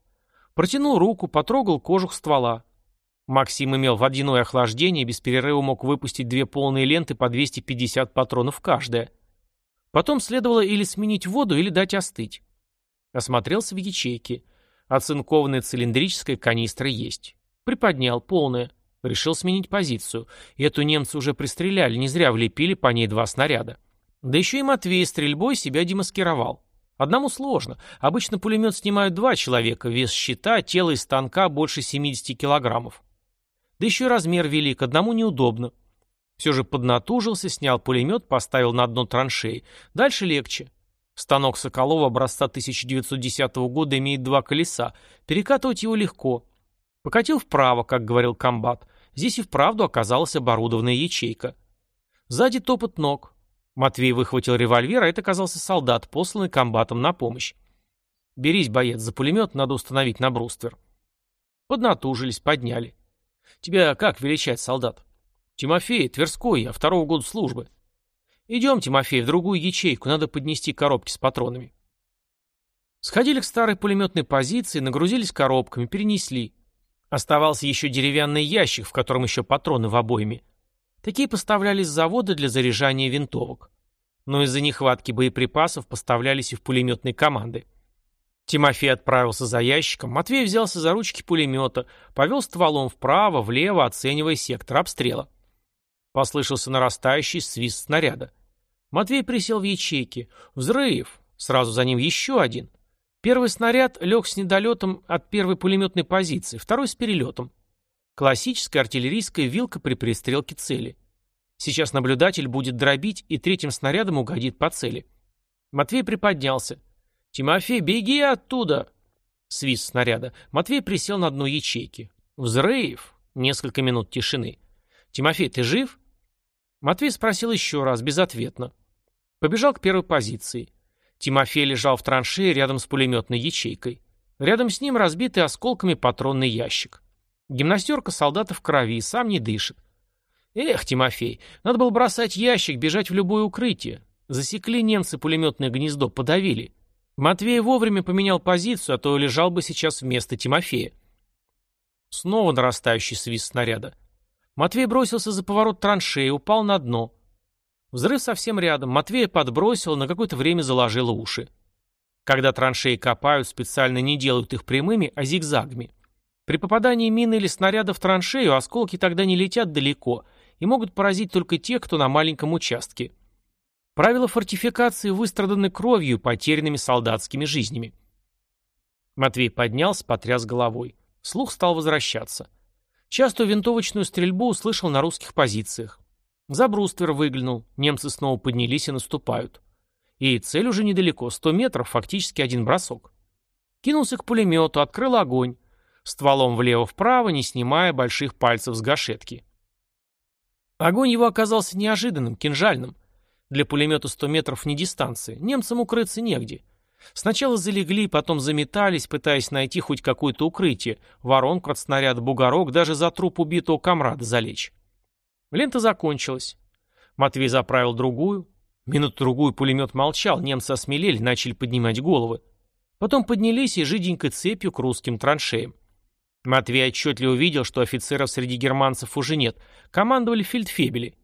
Протянул руку, потрогал кожух ствола. Максим имел водяное охлаждение и без перерыва мог выпустить две полные ленты по 250 патронов каждая. Потом следовало или сменить воду, или дать остыть. Осмотрелся в ячейке. Оцинкованная цилиндрическая канистра есть. Приподнял, полная. Решил сменить позицию. Эту немцы уже пристреляли, не зря влепили по ней два снаряда. Да еще и Матвей стрельбой себя демаскировал. Одному сложно. Обычно пулемет снимают два человека, вес щита, тело из станка больше 70 килограммов. Да еще и размер велик, одному неудобно. Все же поднатужился, снял пулемет, поставил на дно траншеи. Дальше легче. Станок Соколова образца 1910 года имеет два колеса. Перекатывать его легко. Покатил вправо, как говорил комбат. Здесь и вправду оказалась оборудованная ячейка. Сзади топот ног. Матвей выхватил револьвер, а это оказался солдат, посланный комбатом на помощь. «Берись, боец, за пулемет надо установить на бруствер». Поднатужились, подняли. «Тебя как величать, солдат?» «Тимофей, Тверской, я второго года службы». «Идем, Тимофей, в другую ячейку, надо поднести коробки с патронами». Сходили к старой пулеметной позиции, нагрузились коробками, перенесли. Оставался еще деревянный ящик, в котором еще патроны в обойме. Такие поставлялись с завода для заряжания винтовок. Но из-за нехватки боеприпасов поставлялись и в пулеметные команды. Тимофей отправился за ящиком, Матвей взялся за ручки пулемета, повел стволом вправо, влево, оценивая сектор обстрела. Послышался нарастающий свист снаряда. Матвей присел в ячейке. Взрыв. Сразу за ним еще один. Первый снаряд лег с недолетом от первой пулеметной позиции, второй с перелетом. Классическая артиллерийская вилка при пристрелке цели. Сейчас наблюдатель будет дробить и третьим снарядом угодит по цели. Матвей приподнялся. «Тимофей, беги оттуда!» Свист снаряда. Матвей присел на дно ячейки. «Взрыв!» Несколько минут тишины. «Тимофей, ты жив?» Матвей спросил еще раз, безответно. Побежал к первой позиции. Тимофей лежал в траншее рядом с пулеметной ячейкой. Рядом с ним разбитый осколками патронный ящик. Гимнастерка солдата в крови, сам не дышит. Эх, Тимофей, надо было бросать ящик, бежать в любое укрытие. Засекли немцы пулеметное гнездо, подавили. Матвей вовремя поменял позицию, а то лежал бы сейчас вместо Тимофея. Снова нарастающий свист снаряда. Матвей бросился за поворот траншеи, упал на дно. Взрыв совсем рядом. Матвея подбросило, на какое-то время заложило уши. Когда траншеи копают, специально не делают их прямыми, а зигзагами. При попадании мины или снаряда в траншею осколки тогда не летят далеко и могут поразить только те, кто на маленьком участке. Правила фортификации выстраданы кровью потерянными солдатскими жизнями. Матвей поднялся, потряс головой. Слух стал возвращаться. Частую винтовочную стрельбу услышал на русских позициях. За бруствер выглянул. Немцы снова поднялись и наступают. И цель уже недалеко, сто метров, фактически один бросок. Кинулся к пулемету, открыл огонь. Стволом влево-вправо, не снимая больших пальцев с гашетки. Огонь его оказался неожиданным, кинжальным. Для пулемета 100 метров не дистанция. Немцам укрыться негде. Сначала залегли, потом заметались, пытаясь найти хоть какое-то укрытие, воронку от снаряда, бугорок, даже за труп убитого комрада залечь. Лента закончилась. Матвей заправил другую. Минуту-другую пулемет молчал, немцы осмелели, начали поднимать головы. Потом поднялись и жиденькой цепью к русским траншеям. Матвей отчетливо увидел, что офицеров среди германцев уже нет. Командовали фельдфебели.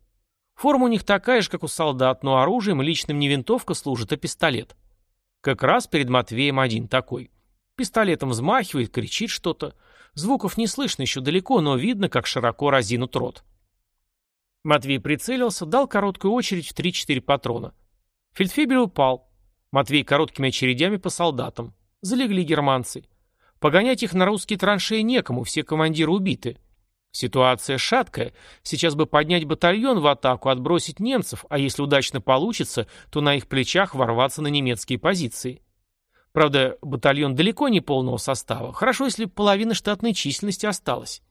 Форма у них такая же, как у солдат, но оружием личным не винтовка служит, а пистолет. Как раз перед Матвеем один такой. Пистолетом взмахивает, кричит что-то. Звуков не слышно еще далеко, но видно, как широко разинут рот. Матвей прицелился, дал короткую очередь в 3-4 патрона. Фельдфебель упал. Матвей короткими очередями по солдатам. Залегли германцы. Погонять их на русские траншеи некому, все командиры убиты. Ситуация шаткая. Сейчас бы поднять батальон в атаку, отбросить немцев, а если удачно получится, то на их плечах ворваться на немецкие позиции. Правда, батальон далеко не полного состава. Хорошо, если половина штатной численности осталась.